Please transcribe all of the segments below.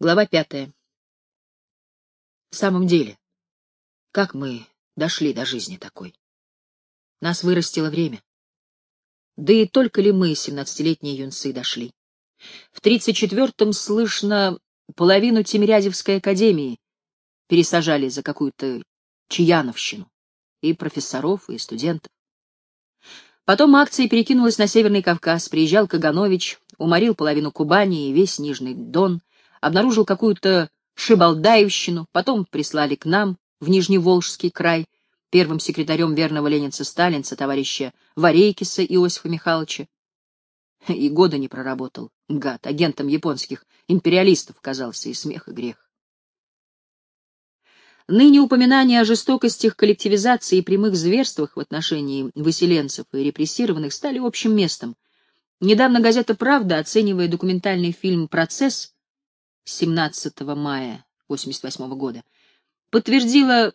Глава пятая. В самом деле, как мы дошли до жизни такой? Нас вырастило время. Да и только ли мы, семнадцатилетние юнцы, дошли? В тридцать четвертом слышно, половину Тимирязевской академии пересажали за какую-то чьяновщину. И профессоров, и студентов. Потом акция перекинулась на Северный Кавказ, приезжал Каганович, уморил половину Кубани и весь Нижний Дон, обнаружил какую-то шибалдаевщину, потом прислали к нам, в Нижневолжский край, первым секретарем верного ленинца-сталинца, товарища Варейкиса Иосифа Михайловича. И года не проработал, гад, агентом японских империалистов казался, и смех, и грех. Ныне упоминания о жестокостях коллективизации и прямых зверствах в отношении выселенцев и репрессированных стали общим местом. Недавно газета «Правда», оценивая документальный фильм «Процесс», 17 мая 1988 года, подтвердила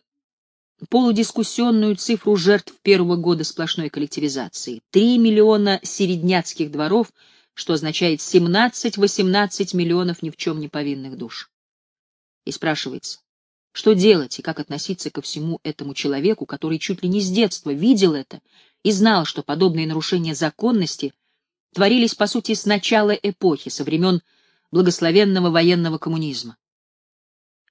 полудискуссионную цифру жертв первого года сплошной коллективизации. 3 миллиона середняцких дворов, что означает 17-18 миллионов ни в чем не повинных душ. И спрашивается, что делать и как относиться ко всему этому человеку, который чуть ли не с детства видел это и знал, что подобные нарушения законности творились, по сути, с начала эпохи, со времен благословенного военного коммунизма.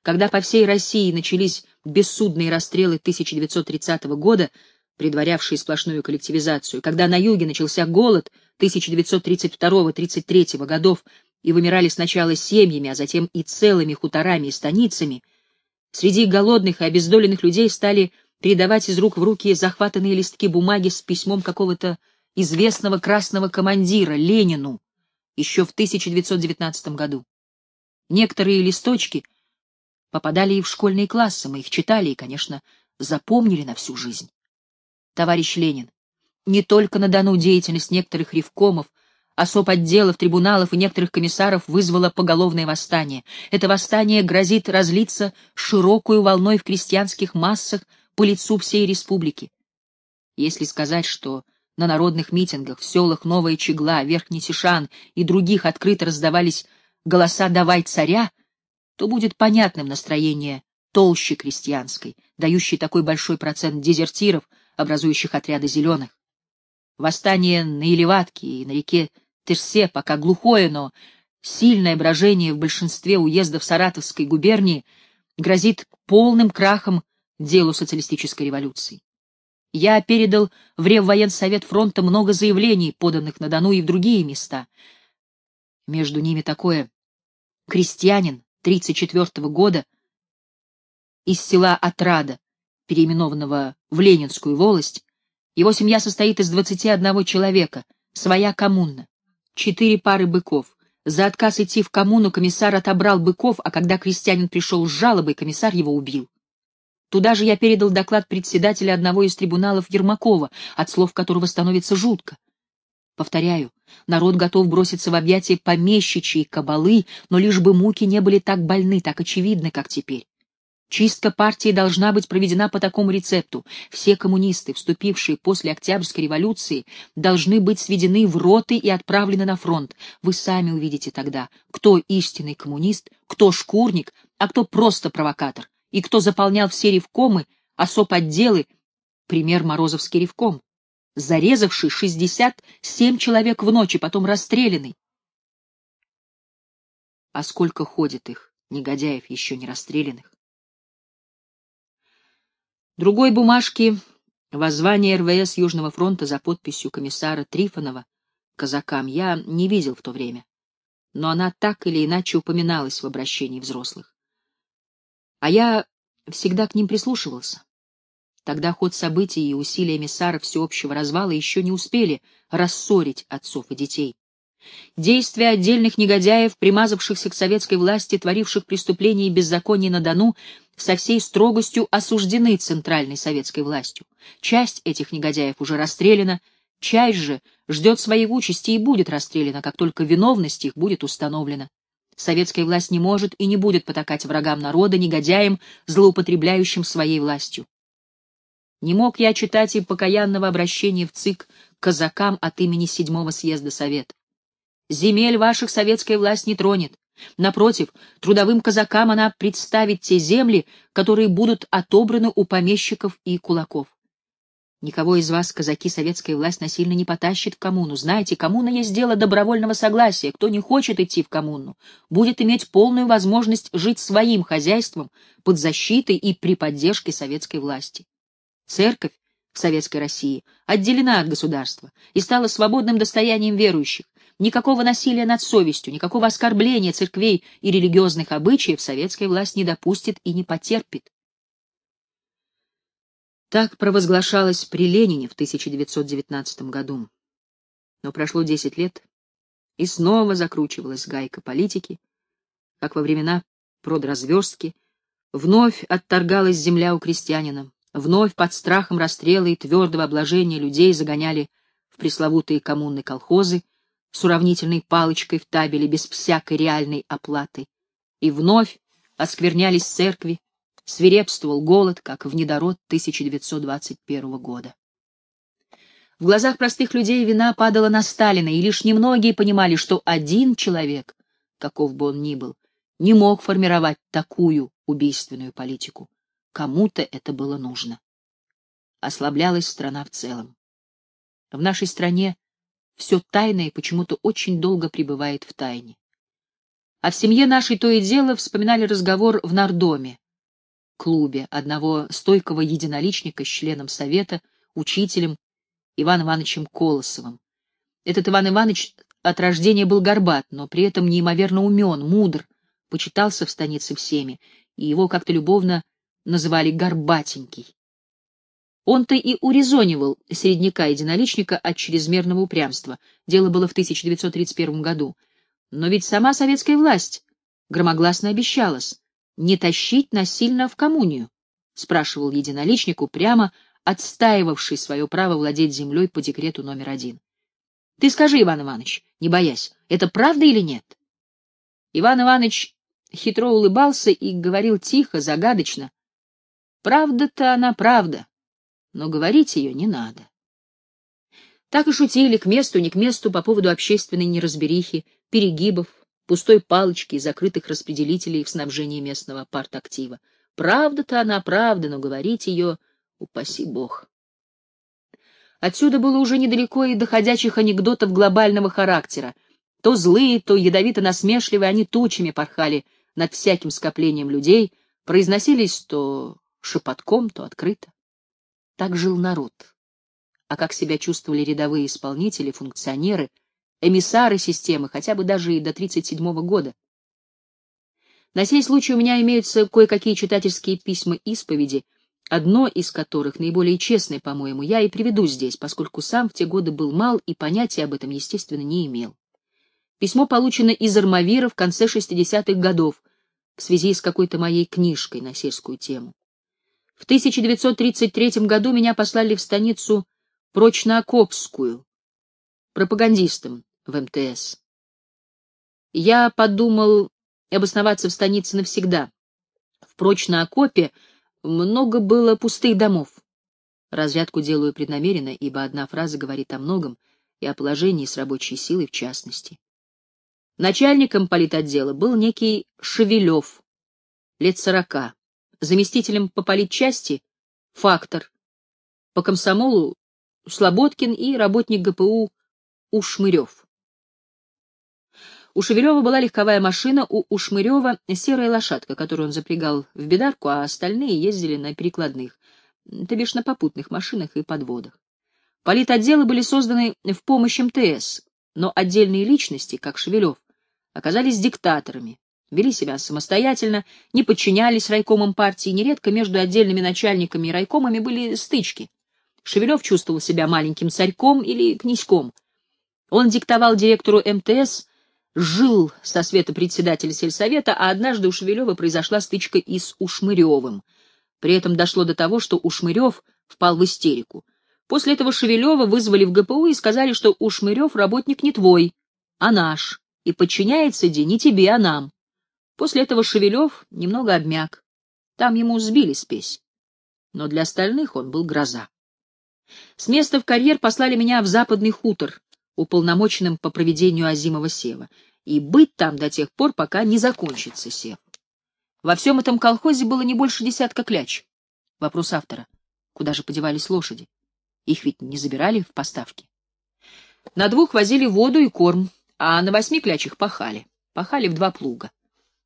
Когда по всей России начались бессудные расстрелы 1930 года, предварявшие сплошную коллективизацию, когда на юге начался голод 1932-33 годов и вымирали сначала семьями, а затем и целыми хуторами и станицами, среди голодных и обездоленных людей стали передавать из рук в руки захватанные листки бумаги с письмом какого-то известного красного командира Ленину, еще в 1919 году. Некоторые листочки попадали и в школьные классы, мы их читали и, конечно, запомнили на всю жизнь. Товарищ Ленин, не только на Дону деятельность некоторых ревкомов, особ отделов, трибуналов и некоторых комиссаров вызвало поголовное восстание. Это восстание грозит разлиться широкую волной в крестьянских массах по лицу всей республики. Если сказать, что на народных митингах в селах Новая Чегла, Верхний Тишан и других открыто раздавались голоса «Давай царя», то будет понятным настроение толщи крестьянской, дающей такой большой процент дезертиров, образующих отряды зеленых. Восстание на Елеватке и на реке Терсе пока глухое, но сильное брожение в большинстве уездов Саратовской губернии грозит полным крахом делу социалистической революции. Я передал в Реввоенсовет фронта много заявлений, поданных на Дону и в другие места. Между ними такое. Крестьянин 34 -го года из села Отрада, переименованного в Ленинскую волость, его семья состоит из 21 человека, своя коммуна, четыре пары быков. За отказ идти в коммуну комиссар отобрал быков, а когда крестьянин пришел с жалобой, комиссар его убил. Туда же я передал доклад председателя одного из трибуналов Ермакова, от слов которого становится жутко. Повторяю, народ готов броситься в объятия помещичьей кабалы, но лишь бы муки не были так больны, так очевидны, как теперь. Чистка партии должна быть проведена по такому рецепту. Все коммунисты, вступившие после Октябрьской революции, должны быть сведены в роты и отправлены на фронт. Вы сами увидите тогда, кто истинный коммунист, кто шкурник, а кто просто провокатор и кто заполнял все ревкомы, особ отделы, пример Морозовский ревком, зарезавший 67 человек в ночь и потом расстрелянный. А сколько ходит их, негодяев, еще не расстрелянных? Другой бумажки воззвание РВС Южного фронта за подписью комиссара Трифонова казакам я не видел в то время, но она так или иначе упоминалась в обращении взрослых. А я всегда к ним прислушивался. Тогда ход событий и усилия эмиссара всеобщего развала еще не успели рассорить отцов и детей. Действия отдельных негодяев, примазавшихся к советской власти, творивших преступления и беззаконие на Дону, со всей строгостью осуждены центральной советской властью. Часть этих негодяев уже расстреляна, часть же ждет своей участи и будет расстреляна, как только виновность их будет установлена. Советская власть не может и не будет потакать врагам народа, негодяям, злоупотребляющим своей властью. Не мог я читать и покаянного обращения в ЦИК казакам от имени седьмого съезда Совета. Земель ваших советская власть не тронет, Напротив, трудовым казакам она представит те земли, которые будут отобраны у помещиков и кулаков. Никого из вас казаки советская власть насильно не потащит в коммуну. Знаете, коммуна есть дело добровольного согласия. Кто не хочет идти в коммуну, будет иметь полную возможность жить своим хозяйством под защитой и при поддержке советской власти. Церковь в Советской России отделена от государства и стала свободным достоянием верующих. Никакого насилия над совестью, никакого оскорбления церквей и религиозных обычаев советская власть не допустит и не потерпит. Так провозглашалось при Ленине в 1919 году. Но прошло 10 лет, и снова закручивалась гайка политики, как во времена продразверстки, вновь отторгалась земля у крестьянина, вновь под страхом расстрела и твердого обложения людей загоняли в пресловутые коммунные колхозы с уравнительной палочкой в табеле без всякой реальной оплаты, и вновь осквернялись церкви, свирепствовал голод, как в недород 1921 года. В глазах простых людей вина падала на Сталина, и лишь немногие понимали, что один человек, каков бы он ни был, не мог формировать такую убийственную политику. Кому-то это было нужно. Ослаблялась страна в целом. В нашей стране все тайное почему-то очень долго пребывает в тайне. А в семье нашей то и дело вспоминали разговор в нардоме, клубе одного стойкого единоличника с членом совета, учителем Иваном Ивановичем Колосовым. Этот Иван Иванович от рождения был горбат, но при этом неимоверно умен, мудр, почитался в станице всеми, и его как-то любовно называли «горбатенький». Он-то и урезонивал середняка-единоличника от чрезмерного упрямства. Дело было в 1931 году. Но ведь сама советская власть громогласно обещалась не тащить насильно в коммунию? — спрашивал единоличник, упрямо отстаивавший свое право владеть землей по декрету номер один. — Ты скажи, Иван Иванович, не боясь, это правда или нет? Иван Иванович хитро улыбался и говорил тихо, загадочно. — Правда-то она правда, но говорить ее не надо. Так и шутили к месту, не к месту по поводу общественной неразберихи, перегибов, пустой палочки и закрытых распределителей в снабжении местного партактива. Правда-то она правда, но говорить ее, упаси бог. Отсюда было уже недалеко и доходящих анекдотов глобального характера. То злые, то ядовито-насмешливые, они тучами порхали над всяким скоплением людей, произносились то шепотком, то открыто. Так жил народ. А как себя чувствовали рядовые исполнители, функционеры — эмиссары системы, хотя бы даже и до 1937 года. На сей случай у меня имеются кое-какие читательские письма-исповеди, одно из которых, наиболее честное, по-моему, я и приведу здесь, поскольку сам в те годы был мал и понятия об этом, естественно, не имел. Письмо получено из Армавира в конце 60-х годов в связи с какой-то моей книжкой на сельскую тему. В 1933 году меня послали в станицу Прочноокопскую, пропагандистом, в МТС. Я подумал обосноваться в станице навсегда. Впрочем, на окопе много было пустых домов. Разрядку делаю преднамеренно, ибо одна фраза говорит о многом, и о положении с рабочей силой в частности. Начальником политотдела был некий Шевелев, лет сорока, заместителем по политчасти — фактор, по комсомолу — Слободкин и работник ГПУ Ушмырев. У Шевелева была легковая машина, у Ушмырева — серая лошадка, которую он запрягал в бедарку, а остальные ездили на перекладных, то бишь на попутных машинах и подводах. Политотделы были созданы в помощь МТС, но отдельные личности, как Шевелев, оказались диктаторами, вели себя самостоятельно, не подчинялись райкомам партии, нередко между отдельными начальниками и райкомами были стычки. Шевелев чувствовал себя маленьким царьком или князьком. Он диктовал директору МТС жил со света председателя сельсовета, а однажды у Шевелева произошла стычка и с Ушмыревым. При этом дошло до того, что Ушмырев впал в истерику. После этого Шевелева вызвали в ГПУ и сказали, что Ушмырев работник не твой, а наш, и подчиняется Ди не тебе, а нам. После этого Шевелев немного обмяк. Там ему сбили спесь. Но для остальных он был гроза. С места в карьер послали меня в западный хутор, уполномоченным по проведению озимого сева. и быть там до тех пор, пока не закончится сев. Во всем этом колхозе было не больше десятка кляч. Вопрос автора. Куда же подевались лошади? Их ведь не забирали в поставки. На двух возили воду и корм, а на восьми клячих пахали. Пахали в два плуга.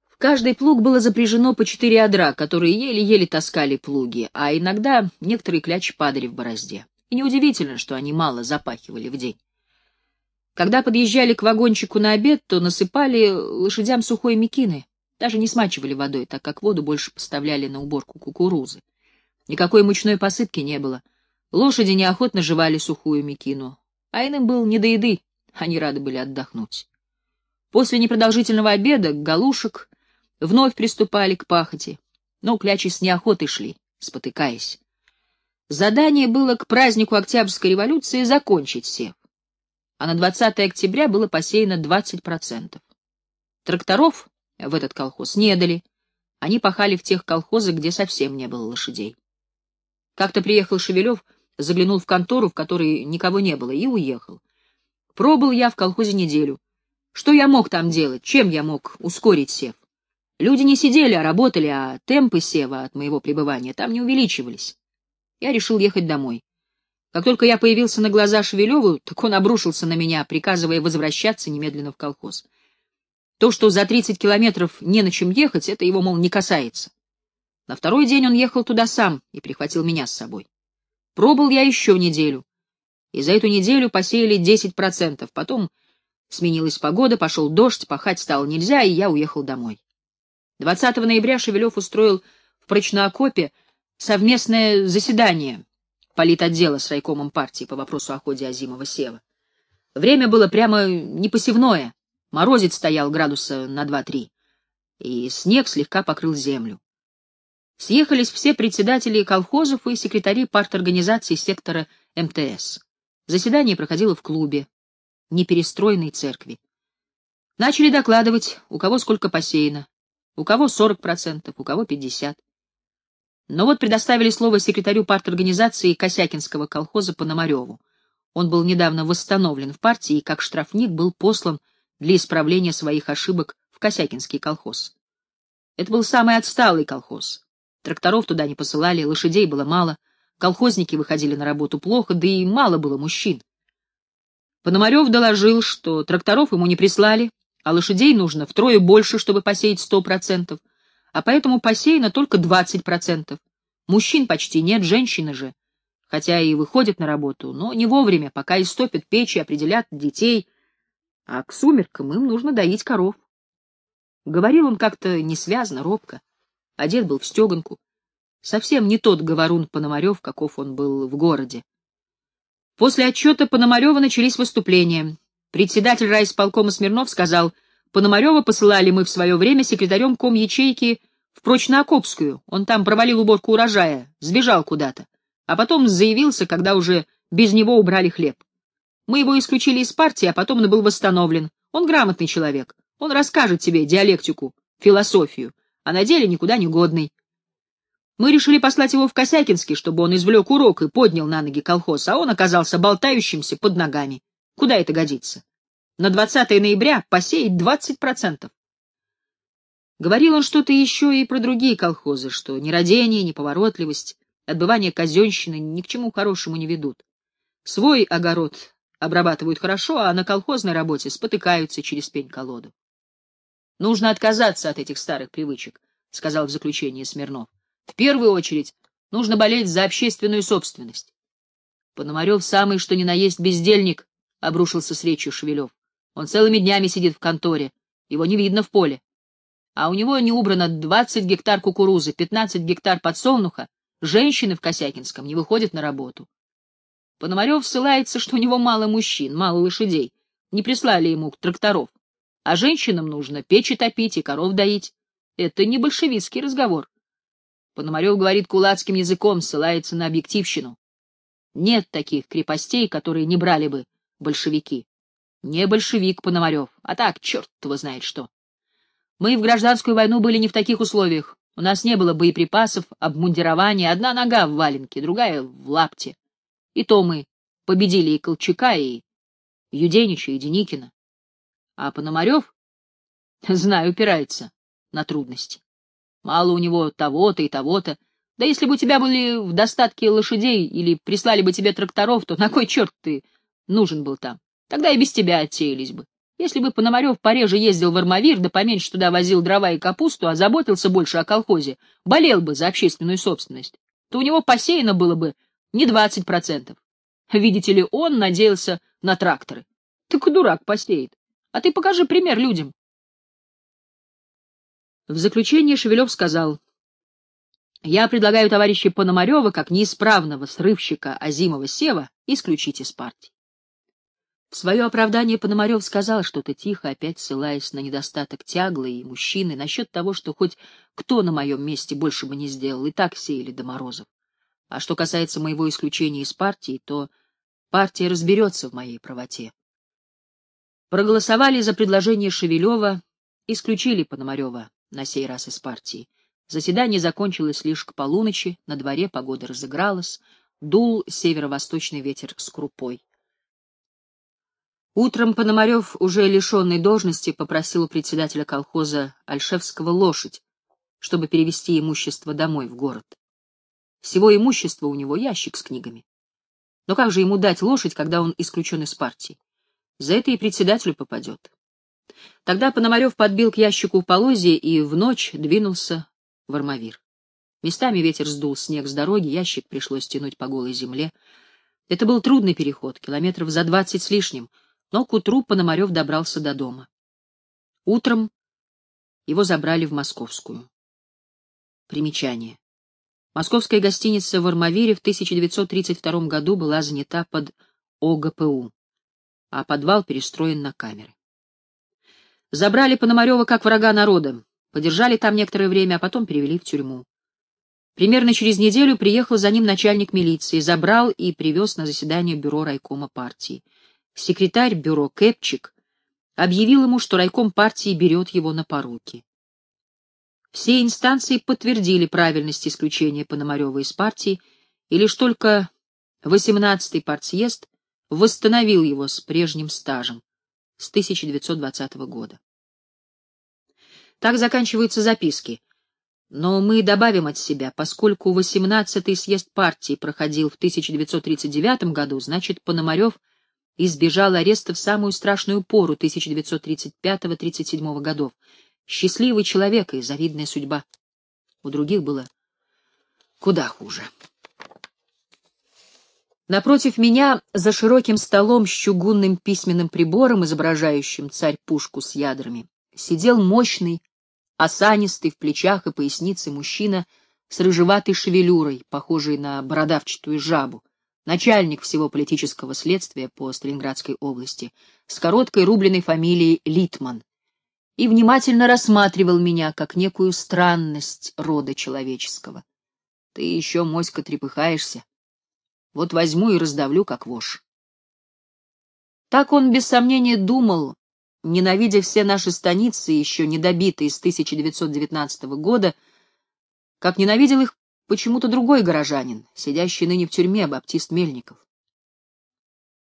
В каждый плуг было запряжено по четыре одра, которые еле-еле таскали плуги, а иногда некоторые клячи падали в борозде. И неудивительно, что они мало запахивали в день. Когда подъезжали к вагончику на обед, то насыпали лошадям сухой мекины, даже не смачивали водой, так как воду больше поставляли на уборку кукурузы. Никакой мучной посыпки не было. Лошади неохотно жевали сухую мекину, а иным был не до еды, они рады были отдохнуть. После непродолжительного обеда галушек вновь приступали к пахоте, но клячи с неохотой шли, спотыкаясь. Задание было к празднику Октябрьской революции закончить сев, а на 20 октября было посеяно 20%. Тракторов в этот колхоз не дали. Они пахали в тех колхозах, где совсем не было лошадей. Как-то приехал Шевелев, заглянул в контору, в которой никого не было, и уехал. Пробыл я в колхозе неделю. Что я мог там делать? Чем я мог ускорить сев? Люди не сидели, а работали, а темпы сева от моего пребывания там не увеличивались. Я решил ехать домой. Как только я появился на глаза Шевелеву, так он обрушился на меня, приказывая возвращаться немедленно в колхоз. То, что за 30 километров не на чем ехать, это его, мол, не касается. На второй день он ехал туда сам и прихватил меня с собой. Пробыл я еще неделю. И за эту неделю посеяли 10%. Потом сменилась погода, пошел дождь, пахать стало нельзя, и я уехал домой. 20 ноября Шевелев устроил в Прочноокопе совместное заседание политотдела с райкомом партии по вопросу о ходе озимого сева. Время было прямо непосевное. Морозец стоял градуса на два-три, и снег слегка покрыл землю. Съехались все председатели колхозов и секретари парторганизации сектора МТС. Заседание проходило в клубе, неперестроенной церкви. Начали докладывать, у кого сколько посеяно, у кого 40%, у кого 50%. Но вот предоставили слово секретарю парторганизации Косякинского колхоза Пономареву. Он был недавно восстановлен в партии и как штрафник был послан для исправления своих ошибок в Косякинский колхоз. Это был самый отсталый колхоз. Тракторов туда не посылали, лошадей было мало, колхозники выходили на работу плохо, да и мало было мужчин. Пономарев доложил, что тракторов ему не прислали, а лошадей нужно втрое больше, чтобы посеять сто процентов, а поэтому посеяно только двадцать процентов. Мужчин почти нет, женщины же, хотя и выходят на работу, но не вовремя, пока истопят печи, определят детей — а к сумеркам им нужно доить коров. Говорил он как-то несвязно, робко. Одет был в стеганку. Совсем не тот говорун Пономарев, каков он был в городе. После отчета Пономарева начались выступления. Председатель райисполкома Смирнов сказал, Пономарева посылали мы в свое время секретарем ком ячейки в Прочноокопскую. Он там провалил уборку урожая, сбежал куда-то. А потом заявился, когда уже без него убрали хлеб. Мы его исключили из партии, а потом он был восстановлен. Он грамотный человек. Он расскажет тебе диалектику, философию, а на деле никуда не годный. Мы решили послать его в Косякинский, чтобы он извлек урок и поднял на ноги колхоз, а он оказался болтающимся под ногами. Куда это годится? На 20 ноября посеять 20%. Говорил он что-то еще и про другие колхозы, что нерадение, неповоротливость, отбывание казенщины ни к чему хорошему не ведут. Свой огород обрабатывают хорошо, а на колхозной работе спотыкаются через пень-колоду. Нужно отказаться от этих старых привычек, — сказал в заключении Смирнов. В первую очередь нужно болеть за общественную собственность. Пономарев самый что ни на есть бездельник, — обрушился с речью Шевелев. Он целыми днями сидит в конторе, его не видно в поле. А у него не убрано 20 гектар кукурузы, 15 гектар подсолнуха, женщины в Косякинском не выходят на работу. Пономарев ссылается, что у него мало мужчин, мало лошадей. Не прислали ему тракторов. А женщинам нужно печи топить и коров доить. Это не большевистский разговор. Пономарев говорит кулацким языком, ссылается на объективщину. Нет таких крепостей, которые не брали бы большевики. Не большевик Пономарев, а так, черт его знает что. Мы в гражданскую войну были не в таких условиях. У нас не было боеприпасов, обмундирования, одна нога в валенке, другая в лапте. И то мы победили и Колчака, и Юденича, и Деникина. А Пономарев Знаю, упирается на трудности. Мало у него того-то и того-то. Да если бы у тебя были в достатке лошадей или прислали бы тебе тракторов, то на кой черт ты нужен был там? Тогда и без тебя отсеялись бы. Если бы Пономарев пореже ездил в Армавир, да поменьше туда возил дрова и капусту, а заботился больше о колхозе, болел бы за общественную собственность, то у него посеяно было бы не двадцать процентов. Видите ли, он надеялся на тракторы. Так дурак посеет. А ты покажи пример людям. В заключение Шевелев сказал, «Я предлагаю товарища Пономарева, как неисправного срывщика Азимова Сева, исключить из партии». В свое оправдание Пономарев сказал что-то тихо, опять ссылаясь на недостаток тяглы и мужчины, насчет того, что хоть кто на моем месте больше бы не сделал, и так сеяли до морозов. А что касается моего исключения из партии, то партия разберется в моей правоте. Проголосовали за предложение Шевелева, исключили Пономарева на сей раз из партии. Заседание закончилось лишь к полуночи, на дворе погода разыгралась, дул северо-восточный ветер с крупой. Утром Пономарев, уже лишенный должности, попросил у председателя колхоза Альшевского лошадь, чтобы перевести имущество домой в город. Всего имущества у него ящик с книгами. Но как же ему дать лошадь, когда он исключен из партии? За это и председателю попадет. Тогда Пономарев подбил к ящику полозья и в ночь двинулся в Армавир. Местами ветер сдул снег с дороги, ящик пришлось тянуть по голой земле. Это был трудный переход, километров за двадцать с лишним — но к утру Пономарев добрался до дома. Утром его забрали в Московскую. Примечание. Московская гостиница в Армавире в 1932 году была занята под ОГПУ, а подвал перестроен на камеры. Забрали Пономарева как врага народа, подержали там некоторое время, а потом перевели в тюрьму. Примерно через неделю приехал за ним начальник милиции, забрал и привез на заседание бюро райкома партии секретарь бюро Кэпчик объявил ему, что райком партии берет его на поруки. Все инстанции подтвердили правильность исключения Пономарева из партии, и лишь только 18-й партсъезд восстановил его с прежним стажем с 1920 года. Так заканчиваются записки. Но мы добавим от себя, поскольку 18-й съезд партии проходил в 1939 году, значит, Пономарев — избежал ареста в самую страшную пору 1935-37 годов. Счастливый человек и завидная судьба. У других было куда хуже. Напротив меня, за широким столом с чугунным письменным прибором, изображающим царь-пушку с ядрами, сидел мощный, осанистый в плечах и пояснице мужчина с рыжеватой шевелюрой, похожий на бородавчатую жабу, начальник всего политического следствия по Сталинградской области, с короткой рубленой фамилией Литман, и внимательно рассматривал меня как некую странность рода человеческого. Ты еще, моська, трепыхаешься. Вот возьму и раздавлю, как вошь. Так он, без сомнения, думал, ненавидя все наши станицы, еще недобитые с 1919 года, как ненавидел их почему-то другой горожанин, сидящий ныне в тюрьме, Баптист Мельников.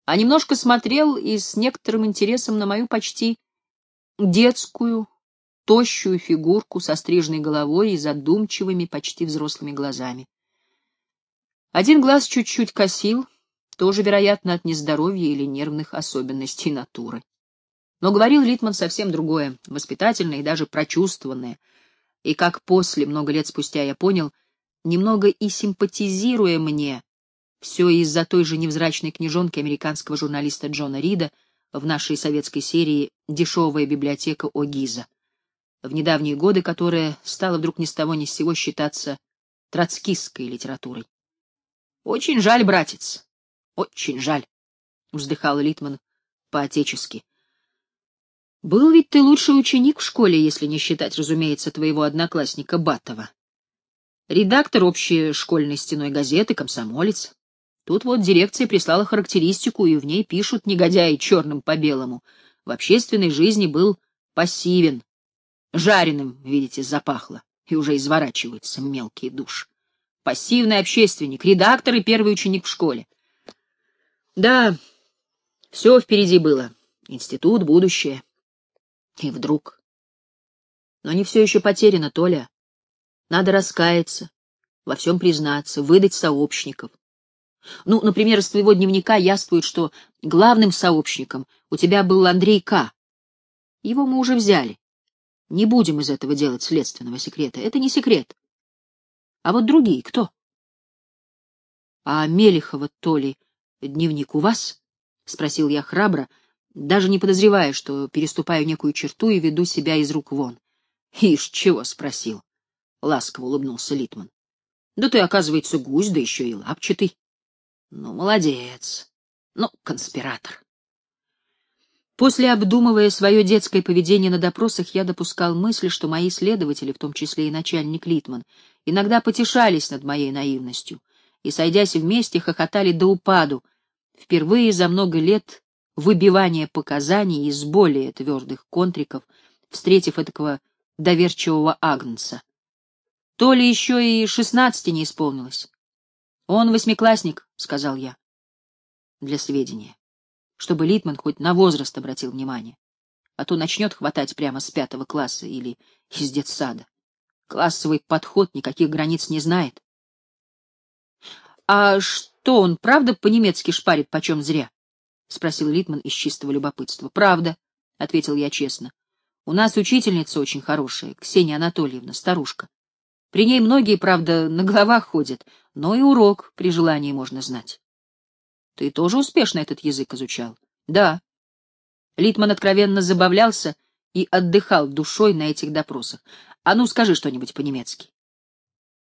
А немножко смотрел и с некоторым интересом на мою почти детскую, тощую фигурку со стрижной головой и задумчивыми, почти взрослыми глазами. Один глаз чуть-чуть косил, тоже, вероятно, от нездоровья или нервных особенностей натуры. Но говорил Литман совсем другое, воспитательное и даже прочувствованное, и как после, много лет спустя, я понял — немного и симпатизируя мне, все из-за той же невзрачной книжонки американского журналиста Джона Рида в нашей советской серии «Дешевая библиотека Огиза», в недавние годы которая стала вдруг ни с того ни с сего считаться троцкистской литературой. «Очень жаль, братец, очень жаль», — вздыхал Литман по-отечески. «Был ведь ты лучший ученик в школе, если не считать, разумеется, твоего одноклассника Батова редактор общей школьной стеной газеты, комсомолец. Тут вот дирекция прислала характеристику, и в ней пишут негодяи черным по белому. В общественной жизни был пассивен. Жареным, видите, запахло, и уже изворачиваются мелкие души. Пассивный общественник, редактор и первый ученик в школе. Да, все впереди было. Институт, будущее. И вдруг Но не все еще потеряно, Толя. Надо раскаяться, во всем признаться, выдать сообщников. Ну, например, из твоего дневника яствует, что главным сообщником у тебя был Андрей К. Его мы уже взяли. Не будем из этого делать следственного секрета. Это не секрет. А вот другие кто? А Мелехова, то ли, дневник у вас? — спросил я храбро, даже не подозревая, что переступаю некую черту и веду себя из рук вон. — Ишь, чего спросил? — ласково улыбнулся Литман. — Да ты, оказывается, гусь, да еще и лапчатый. — Ну, молодец. Ну, конспиратор. После обдумывая свое детское поведение на допросах, я допускал мысль, что мои следователи, в том числе и начальник Литман, иногда потешались над моей наивностью и, сойдясь вместе, хохотали до упаду, впервые за много лет выбивания показаний из более твердых контриков, встретив этакого доверчивого агнца. То ли еще и шестнадцати не исполнилось. «Он восьмиклассник», — сказал я. Для сведения чтобы Литман хоть на возраст обратил внимание. А то начнет хватать прямо с пятого класса или из детсада. Классовый подход никаких границ не знает. — А что, он правда по-немецки шпарит почем зря? — спросил Литман из чистого любопытства. — Правда, — ответил я честно. — У нас учительница очень хорошая, Ксения Анатольевна, старушка. При ней многие, правда, на головах ходят, но и урок при желании можно знать. Ты тоже успешно этот язык изучал? Да. Литман откровенно забавлялся и отдыхал душой на этих допросах. А ну, скажи что-нибудь по-немецки.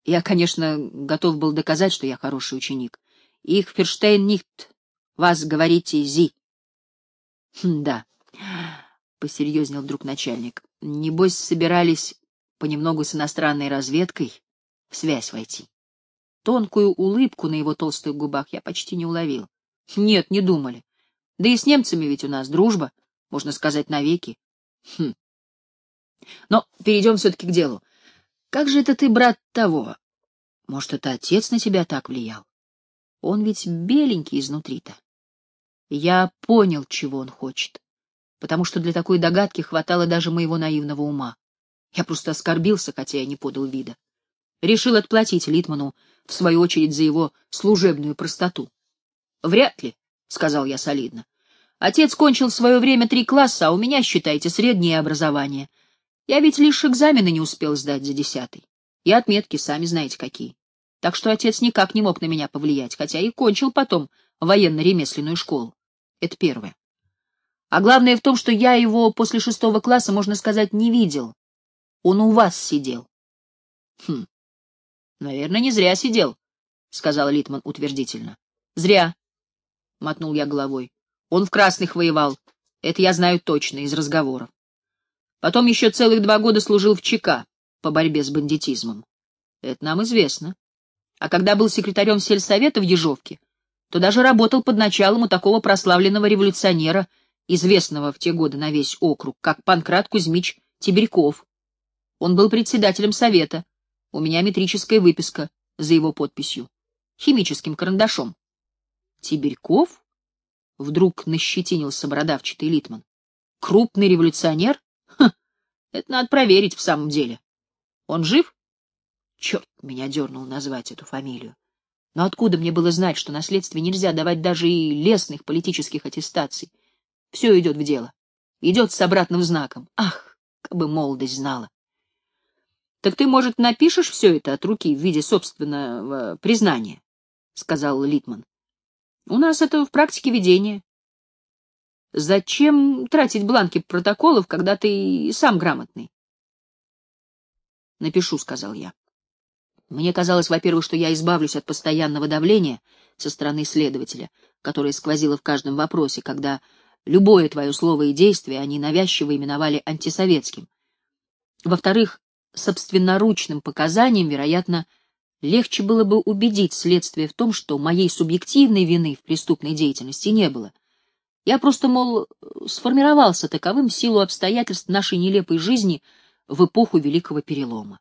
Я, конечно, готов был доказать, что я хороший ученик. Их Ферштейн нихт. Вас говорите зи. Хм, да. Посерьезнел вдруг начальник. Небось, собирались понемногу с иностранной разведкой в связь войти. Тонкую улыбку на его толстых губах я почти не уловил. Нет, не думали. Да и с немцами ведь у нас дружба, можно сказать, навеки. Хм. Но перейдем все-таки к делу. Как же это ты, брат, того? Может, это отец на тебя так влиял? Он ведь беленький изнутри-то. Я понял, чего он хочет, потому что для такой догадки хватало даже моего наивного ума. Я просто оскорбился, хотя я не подал вида. Решил отплатить Литману, в свою очередь, за его служебную простоту. — Вряд ли, — сказал я солидно. Отец кончил в свое время три класса, а у меня, считайте, среднее образование. Я ведь лишь экзамены не успел сдать за десятый. И отметки сами знаете какие. Так что отец никак не мог на меня повлиять, хотя и кончил потом военно-ремесленную школу. Это первое. А главное в том, что я его после шестого класса, можно сказать, не видел. Он у вас сидел. — Хм, наверное, не зря сидел, — сказал Литман утвердительно. — Зря. — мотнул я головой. Он в красных воевал. Это я знаю точно из разговоров. Потом еще целых два года служил в ЧК по борьбе с бандитизмом. Это нам известно. А когда был секретарем сельсовета в Ежовке, то даже работал под началом у такого прославленного революционера, известного в те годы на весь округ, как Панкрат Кузьмич Тибирьков. Он был председателем совета. У меня метрическая выписка за его подписью. Химическим карандашом. Тибирьков? Вдруг нащетинился бородавчатый Литман. Крупный революционер? Ха, это надо проверить в самом деле. Он жив? Черт меня дернул назвать эту фамилию. Но откуда мне было знать, что на следствие нельзя давать даже и лесных политических аттестаций? Все идет в дело. Идет с обратным знаком. Ах, как бы молодость знала. Так ты, может, напишешь все это от руки в виде собственного признания? — сказал Литман. У нас это в практике ведения. Зачем тратить бланки протоколов, когда ты сам грамотный? Напишу, — сказал я. Мне казалось, во-первых, что я избавлюсь от постоянного давления со стороны следователя, которое сквозило в каждом вопросе, когда любое твое слово и действие они навязчиво именовали антисоветским. Во-вторых, собственноручным показанием, вероятно, — легче было бы убедить следствие в том, что моей субъективной вины в преступной деятельности не было. Я просто, мол, сформировался таковым силу обстоятельств нашей нелепой жизни в эпоху Великого Перелома.